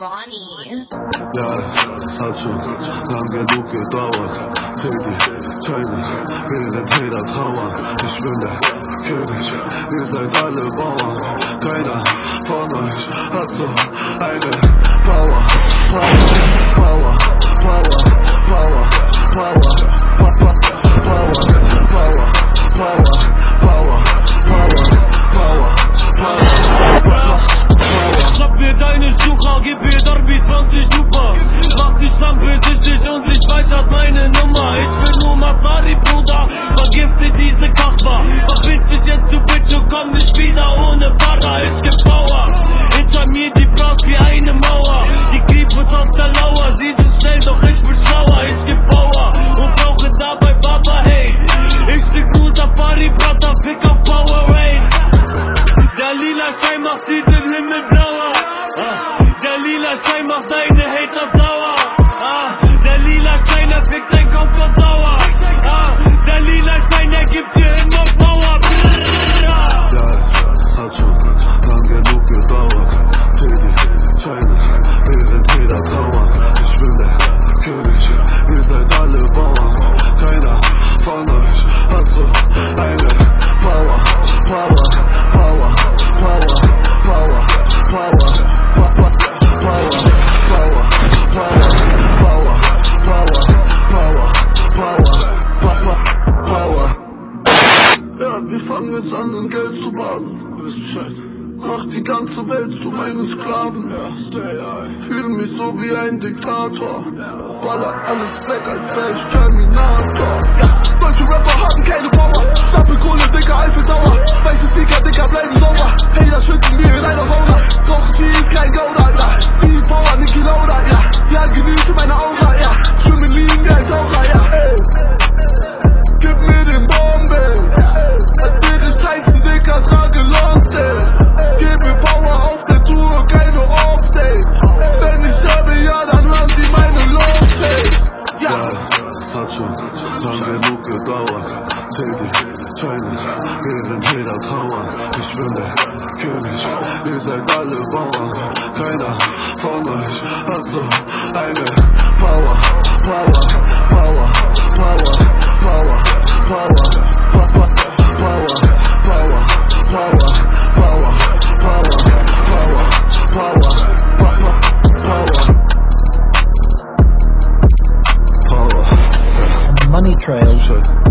Giovanni. Guys, Hachu, lang genug gedauert. Teddy, Tiny, bin in Peter Trauer. Ich bin der König, ihr seid alle Bauern. Keiner von euch hat so eigene Hater sauer. Ah, der lila Stein, der fickt dein Kopf und. ist scheiße. Mach die ganze Welt zu meinem Sklaven. Fühle mich so wie ein Diktator. Baller alles weg, als wäre ich Terminator. Ja, deutsche Rapper haben keine Power. Stapel Kohle, dicker Eifeldauer. Power, sevdim, Kayna, aynı Money Trail.